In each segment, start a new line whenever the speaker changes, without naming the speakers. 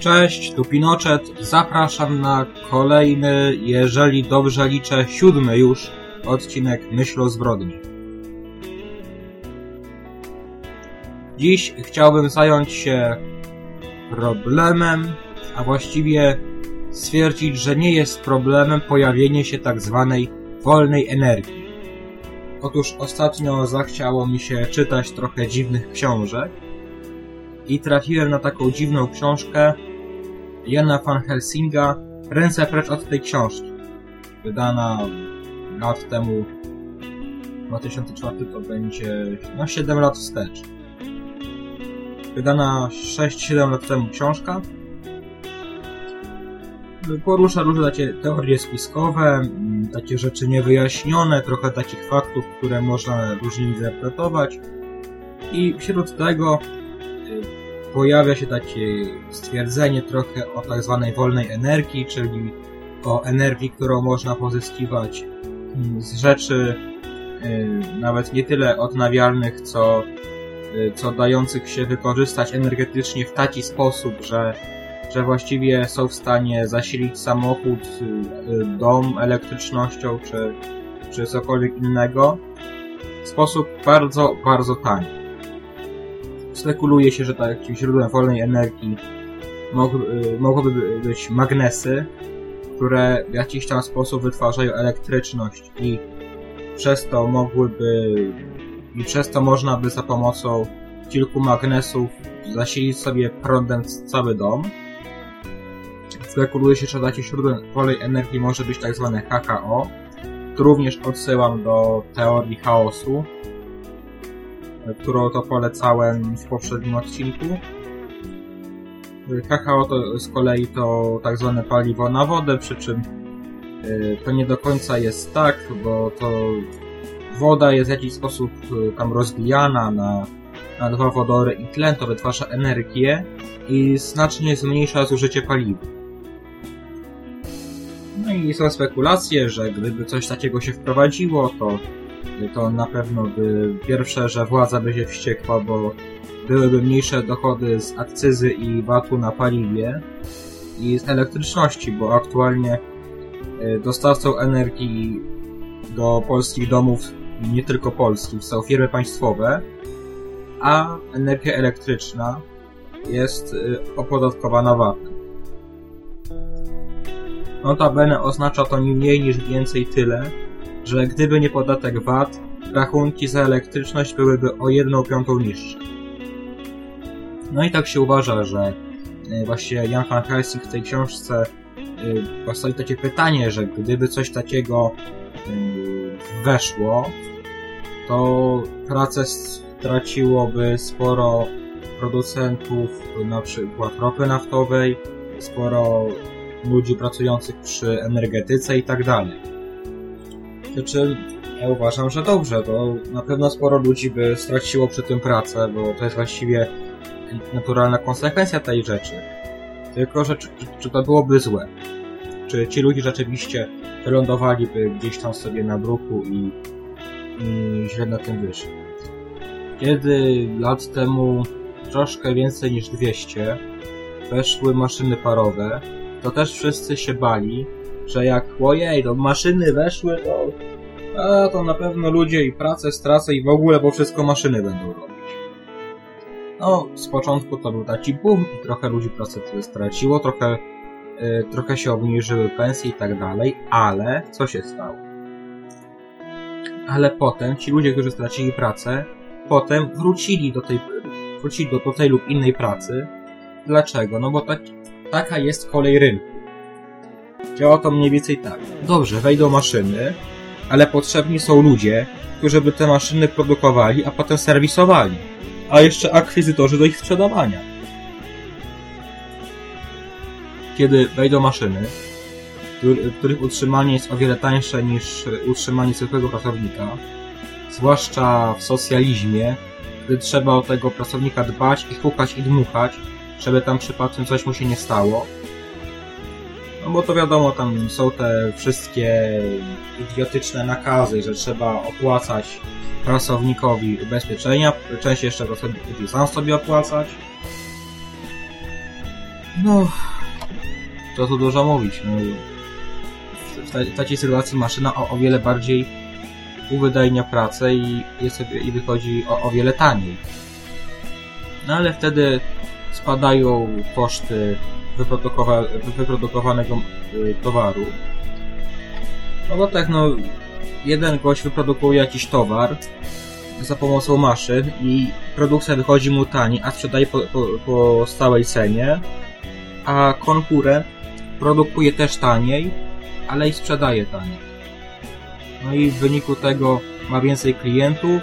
Cześć, tu Pinochet. Zapraszam na kolejny, jeżeli dobrze liczę, siódmy już odcinek Myśl o zbrodni. Dziś chciałbym zająć się problemem, a właściwie stwierdzić, że nie jest problemem pojawienie się tak zwanej wolnej energii. Otóż ostatnio zachciało mi się czytać trochę dziwnych książek i trafiłem na taką dziwną książkę Jana van Helsinga Ręce precz od tej książki. Wydana lat temu 2004 to będzie no 7 lat wstecz. Wydana 6-7 lat temu książka. Porusza różne takie teorie spiskowe, takie rzeczy niewyjaśnione, trochę takich faktów, które można różnie interpretować. I wśród tego pojawia się takie stwierdzenie trochę o tak zwanej wolnej energii, czyli o energii, którą można pozyskiwać mm, z rzeczy y, nawet nie tyle odnawialnych, co, y, co dających się wykorzystać energetycznie w taki sposób, że, że właściwie są w stanie zasilić samochód, y, dom elektrycznością czy, czy cokolwiek innego w sposób bardzo, bardzo tani spekuluje się, że takim źródłem wolnej energii y, mogłyby być magnesy, które w jakiś tam sposób wytwarzają elektryczność i przez to mogłyby i przez to można by za pomocą kilku magnesów zasilić sobie prądem cały dom. Spekuluje się, że takim źródłem wolnej energii może być tak zwane HKO. Tu również odsyłam do teorii chaosu, którą to polecałem w poprzednim odcinku. Kakao to z kolei to tak zwane paliwo na wodę, przy czym y, to nie do końca jest tak, bo to woda jest w jakiś sposób y, tam rozbijana na, na dwa wodory i tlen, to wytwarza energię i znacznie zmniejsza zużycie paliwa. No i są spekulacje, że gdyby coś takiego się wprowadziło, to to na pewno by pierwsze, że władza by się wściekła, bo byłyby mniejsze dochody z akcyzy i VAT-u na paliwie i z elektryczności, bo aktualnie e, dostawcą energii do polskich domów, nie tylko polskich, są firmy państwowe, a energia elektryczna jest e, opodatkowana VAT-em. Notabene oznacza to nie mniej niż więcej tyle, że gdyby nie podatek VAT, rachunki za elektryczność byłyby o 1 piątą niższe. No i tak się uważa, że e, właśnie Jan van Helsing w tej książce e, postawi takie pytanie, że gdyby coś takiego e, weszło, to pracę straciłoby sporo producentów na przykład ropy naftowej, sporo ludzi pracujących przy energetyce i tak dalej. Znaczy, ja uważam, że dobrze, to na pewno sporo ludzi by straciło przy tym pracę, bo to jest właściwie naturalna konsekwencja tej rzeczy. Tylko, że czy, czy to byłoby złe? Czy ci ludzie rzeczywiście wylądowaliby gdzieś tam sobie na bruku i, i źle na tym wyszli? Kiedy lat temu troszkę więcej niż 200 weszły maszyny parowe, to też wszyscy się bali, że jak ojej, to maszyny weszły, to, a, to na pewno ludzie i pracę stracą i w ogóle, bo wszystko maszyny będą robić. No, z początku to był taki boom i trochę ludzi pracę straciło, trochę, yy, trochę się obniżyły pensje i tak dalej, ale co się stało? Ale potem ci ludzie, którzy stracili pracę, potem wrócili do tej, wrócili do, do tej lub innej pracy. Dlaczego? No bo tak, taka jest kolej rynku. Działa to mniej więcej tak. Dobrze, wejdą maszyny, ale potrzebni są ludzie, którzy by te maszyny produkowali, a potem serwisowali. A jeszcze akwizytorzy do ich sprzedawania. Kiedy wejdą maszyny, których utrzymanie jest o wiele tańsze niż utrzymanie zwykłego pracownika, zwłaszcza w socjalizmie, gdy trzeba o tego pracownika dbać i hukać i dmuchać, żeby tam przypadkiem coś mu się nie stało, no bo to wiadomo, tam są te wszystkie idiotyczne nakazy, że trzeba opłacać pracownikowi ubezpieczenia, częściej jeszcze pracownik musi sam sobie opłacać. No, to tu dużo mówić. No, w, ta, w takiej sytuacji maszyna o, o wiele bardziej uwydajnia pracę i, i wychodzi o, o wiele taniej. No ale wtedy spadają koszty wyprodukowa wyprodukowanego y, towaru. No bo tak, no, jeden gość wyprodukuje jakiś towar za pomocą maszyn i produkcja wychodzi mu taniej, a sprzedaje po, po, po stałej cenie, a konkurent produkuje też taniej, ale i sprzedaje taniej. No i w wyniku tego ma więcej klientów,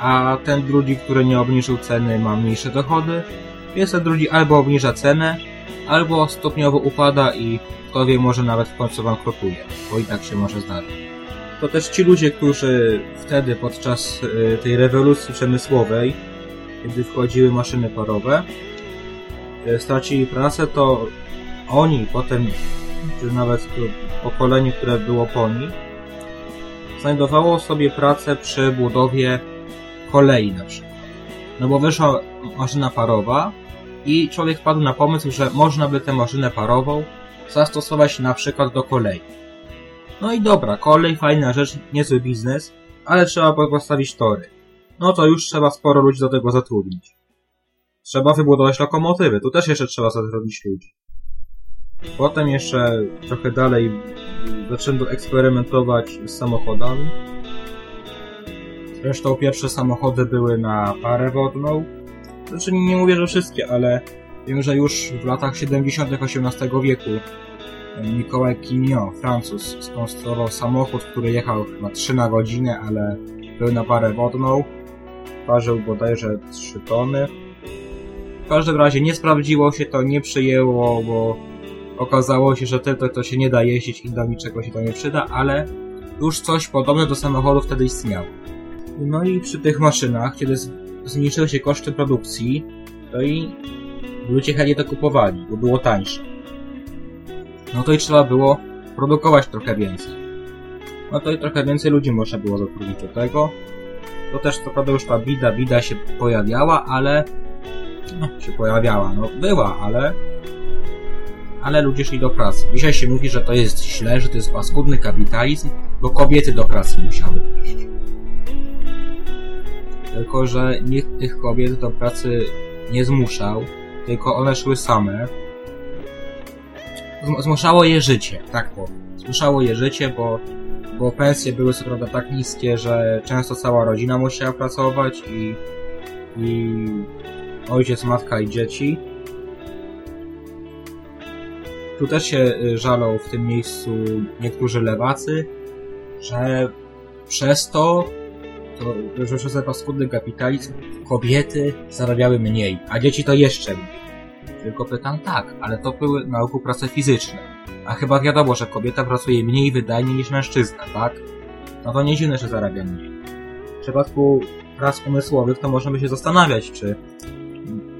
a ten drugi, który nie obniżył ceny, ma mniejsze dochody, więc ten drugi albo obniża cenę, albo stopniowo upada i kto wie, może nawet w końcu bankrutuje, bo i tak się może zdarzyć. To też ci ludzie, którzy wtedy podczas y, tej rewolucji przemysłowej, kiedy wchodziły maszyny parowe, y, stracili pracę, to oni potem, czy nawet pokolenie, które było po nich, znajdowało sobie pracę przy budowie kolei na przykład. No bo wyszła maszyna parowa i człowiek wpadł na pomysł, że można by tę maszynę parową zastosować na przykład do kolei. No i dobra, kolej, fajna rzecz, niezły biznes, ale trzeba postawić tory. No to już trzeba sporo ludzi do tego zatrudnić. Trzeba wybudować lokomotywy, tu też jeszcze trzeba zatrudnić ludzi. Potem jeszcze trochę dalej zaczęto eksperymentować z samochodami. Zresztą pierwsze samochody były na parę wodną. Znaczy nie mówię, że wszystkie, ale wiem, że już w latach 70. XVIII wieku Nicolas Quignon, Francuz, skonstruował samochód, który jechał na 3 na godzinę, ale był na parę wodną. Ważył bodajże 3 tony. W każdym razie nie sprawdziło się to, nie przyjęło, bo okazało się, że tylko to się nie da jeździć i do niczego się to nie przyda, ale już coś podobne do samochodu wtedy istniało. No i przy tych maszynach, kiedy zmniejszyły się koszty produkcji, to i ludzie chętnie to kupowali, bo było tańsze. No to i trzeba było produkować trochę więcej. No to i trochę więcej ludzi można było zatrudnić do tego. To też co prawda już ta bida, bida się pojawiała, ale... No, się pojawiała, no była, ale ale ludzie szli do pracy. Dzisiaj się mówi, że to jest źle, że to jest paskudny kapitalizm, bo kobiety do pracy musiały iść. Tylko, że nikt tych kobiet do pracy nie zmuszał, tylko one szły same. Zmuszało je życie, tak powiem. Zmuszało je życie, bo, bo pensje były co prawda tak niskie, że często cała rodzina musiała pracować i, i ojciec, matka i dzieci tu też się y, żalą w tym miejscu niektórzy lewacy, że przez to, to że ten paskudny kapitalizm kobiety zarabiały mniej, a dzieci to jeszcze mniej. Tylko pytam tak, ale to były na prace fizyczne. A chyba wiadomo, że kobieta pracuje mniej wydajnie niż mężczyzna, tak? No to nie dziwne, że zarabia mniej. W przypadku prac umysłowych to możemy się zastanawiać, czy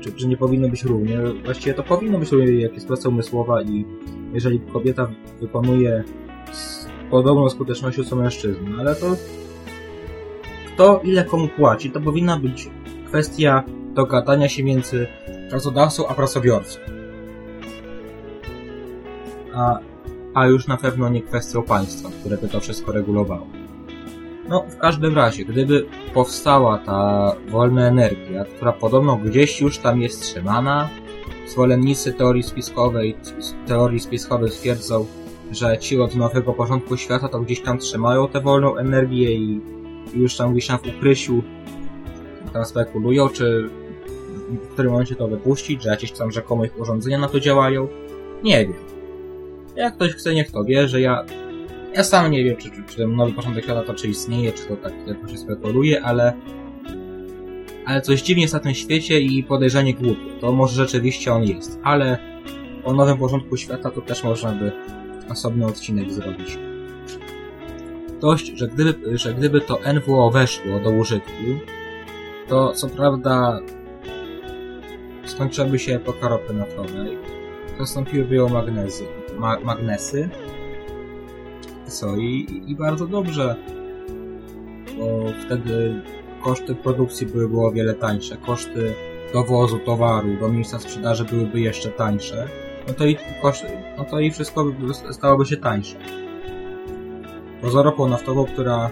czy, czy nie powinno być równie. Właściwie to powinno być równie, jak jest praca umysłowa i jeżeli kobieta wykonuje z podobną skutecznością co mężczyzna, ale to kto ile komu płaci, to powinna być kwestia dogadania się między pracodawcą a pracobiorcą. A, a już na pewno nie kwestią państwa, które by to wszystko regulowało. No, w każdym razie, gdyby powstała ta wolna energia, która podobno gdzieś już tam jest trzymana, zwolennicy teorii spiskowej, teorii spiskowej twierdzą, że ci od nowego porządku świata to gdzieś tam trzymają tę wolną energię i, już tam gdzieś tam w ukryciu tam czy w którym momencie to wypuścić, że jakieś tam rzekome ich urządzenia na to działają. Nie wiem. Jak ktoś chce, niech to wie, że ja ja sam nie wiem, czy, czy, czy ten nowy porządek świata to czy istnieje, czy to tak się spekuluje, ale ale coś dziwnie jest na tym świecie i podejrzanie głupie. To może rzeczywiście on jest, ale o nowym porządku świata to też można by osobny odcinek zrobić. Dość, że gdyby, że gdyby to NWO weszło do użytku, to co prawda skończyłaby się epoka ropy naftowej, zastąpiłyby ją magnezy, ma, magnesy, co i, i bardzo dobrze, bo wtedy koszty produkcji były, było o wiele tańsze. Koszty dowozu towaru do miejsca sprzedaży byłyby jeszcze tańsze, no to i, koszt, no to i wszystko stałoby się tańsze. Poza ropą naftową, która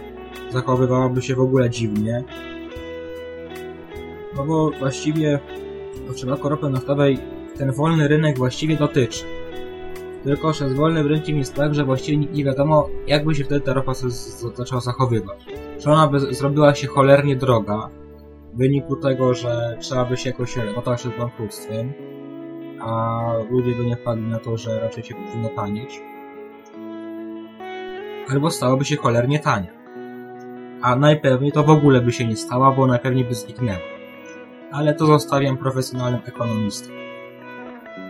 zachowywałaby się w ogóle dziwnie, no bo właściwie w przypadku ropy naftowej ten wolny rynek właściwie dotyczy. Tylko, że z wolnym rynkiem jest tak, że właściwie nie wiadomo, jakby się wtedy ta ropa zaczęła zachowywać. Czy ona by zrobiła się cholernie droga, w wyniku tego, że trzeba by się jakoś otoczyć z bankructwem, a ludzie by nie wpadli na to, że raczej się powinno tanieć. Albo stałoby się cholernie tanie. A najpewniej to w ogóle by się nie stała, bo najpewniej by zniknęła. Ale to zostawiam profesjonalnym ekonomistom.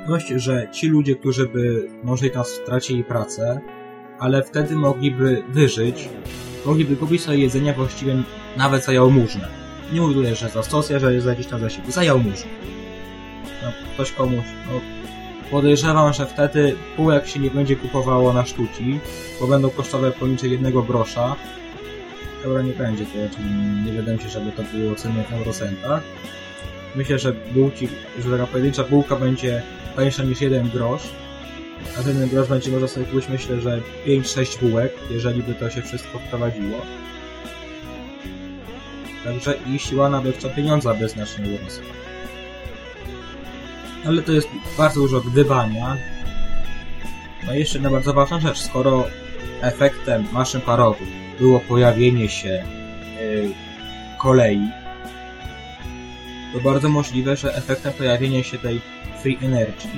Dość, że ci ludzie, którzy by może i tam stracili pracę, ale wtedy mogliby wyżyć, mogliby kupić sobie jedzenie właściwie nawet za jałmużnę. Nie mówię, że za stosję, że za gdzieś tam za siebie, za jałmużnę. No, ktoś komuś, no, podejrzewam, że wtedy półek się nie będzie kupowało na sztuki, bo będą kosztowe poniżej jednego grosza. Dobra, nie będzie to, czyli nie wydaje się, żeby to było ceny w eurocentach. Myślę, że bułki, że taka pojedyncza bułka będzie tańsza niż jeden grosz, a ten jeden grosz będzie można sobie kupić, myślę, że 5-6 bułek, jeżeli by to się wszystko wprowadziło. Także i siła nabywcza pieniądza by znacznie urosła. Ale to jest bardzo dużo gdybania. No i jeszcze jedna bardzo ważna rzecz. Skoro efektem maszyn parowych było pojawienie się yy, kolei, to bardzo możliwe, że efektem pojawienia się tej free energy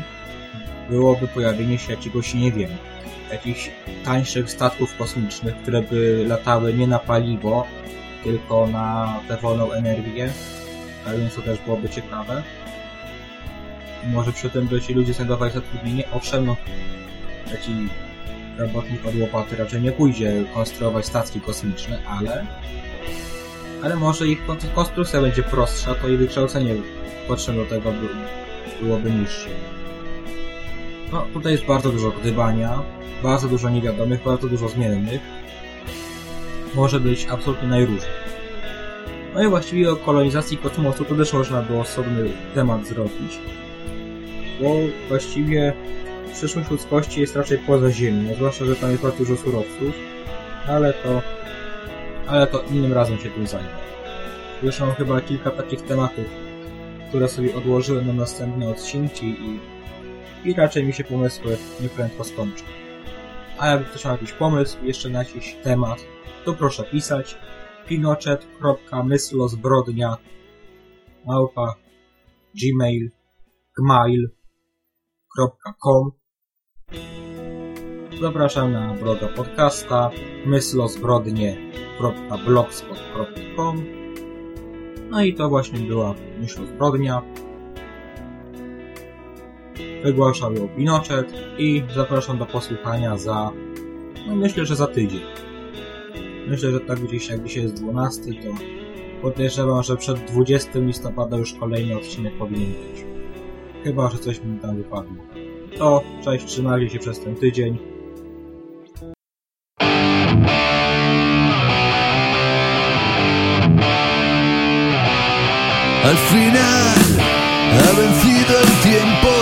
byłoby pojawienie się jakiegoś, nie wiem, jakichś tańszych statków kosmicznych, które by latały nie na paliwo, tylko na tę wolną energię, a więc to też byłoby ciekawe. Może przy tym by ci ludzie znajdowali zatrudnienie. Owszem, no, taki robotnik od łopaty raczej nie pójdzie konstruować statki kosmiczne, ale ale może ich konstrukcja będzie prostsza, to i wykształcenie potrzebne do tego by, byłoby niższe. No, tutaj jest bardzo dużo gdybania, bardzo dużo niewiadomych, bardzo dużo zmiennych. Może być absolutnie najróżniej. No i właściwie o kolonizacji kosmosu to też można było osobny temat zrobić, bo właściwie przyszłość ludzkości jest raczej poza Ziemią, zwłaszcza, że tam jest bardzo dużo surowców, ale to ale to innym razem się tym zajmę. Już mam chyba kilka takich tematów, które sobie odłożyłem na następne odcinki i, i raczej mi się pomysły nieprędko skończą. A jakby ktoś ma jakiś pomysł jeszcze na jakiś temat, to proszę pisać pinochet.myslozbrodnia małpa gmail gmail.com Zapraszam na bloga podcasta myslozbrodnie.blogspot.com No i to właśnie była Myśl Zbrodnia. Wygłaszał ją Pinochet i zapraszam do posłuchania za, no myślę, że za tydzień. Myślę, że tak gdzieś jak dzisiaj jest 12, to podejrzewam, że przed 20 listopada już kolejny odcinek powinien być. Chyba, że coś mi tam wypadło. To cześć, trzymajcie się przez ten tydzień.
Al final ha vencido el tiempo,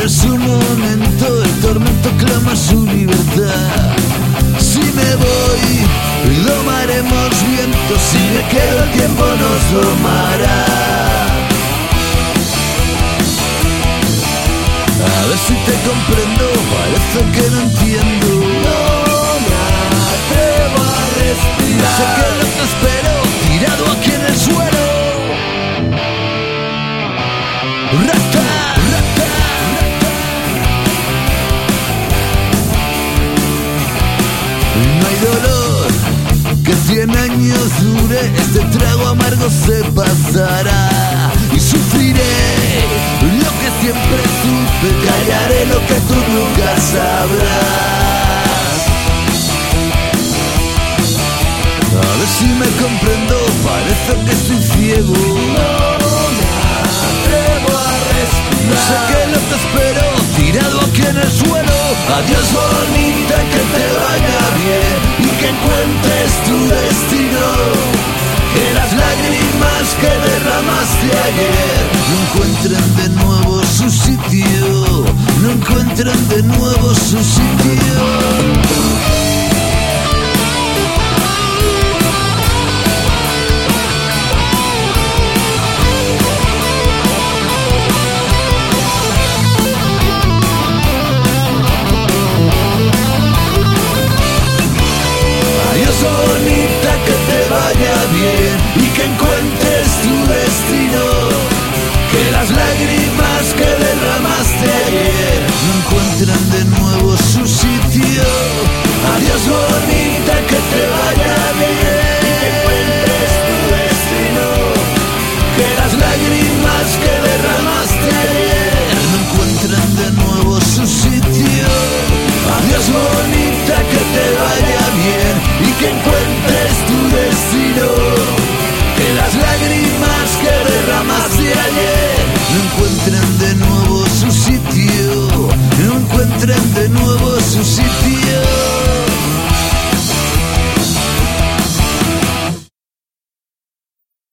quieres un momento, el tormento clama su libertad. Si me voy, domaremos vientos, si me quedo el tiempo nos domará. A ver si te comprendo, parece que no entiendo. No me atrevo a respirar. atrevo, no atrevo a respirar. No sé qué no te espero, tirado aquí en el suelo. Adiós bonita, que te vaya bien y que encuentres tu destino. Que las lágrimas que derramaste ayer no encuentren de nuevo su sitio, no encuentren de nuevo su sitio.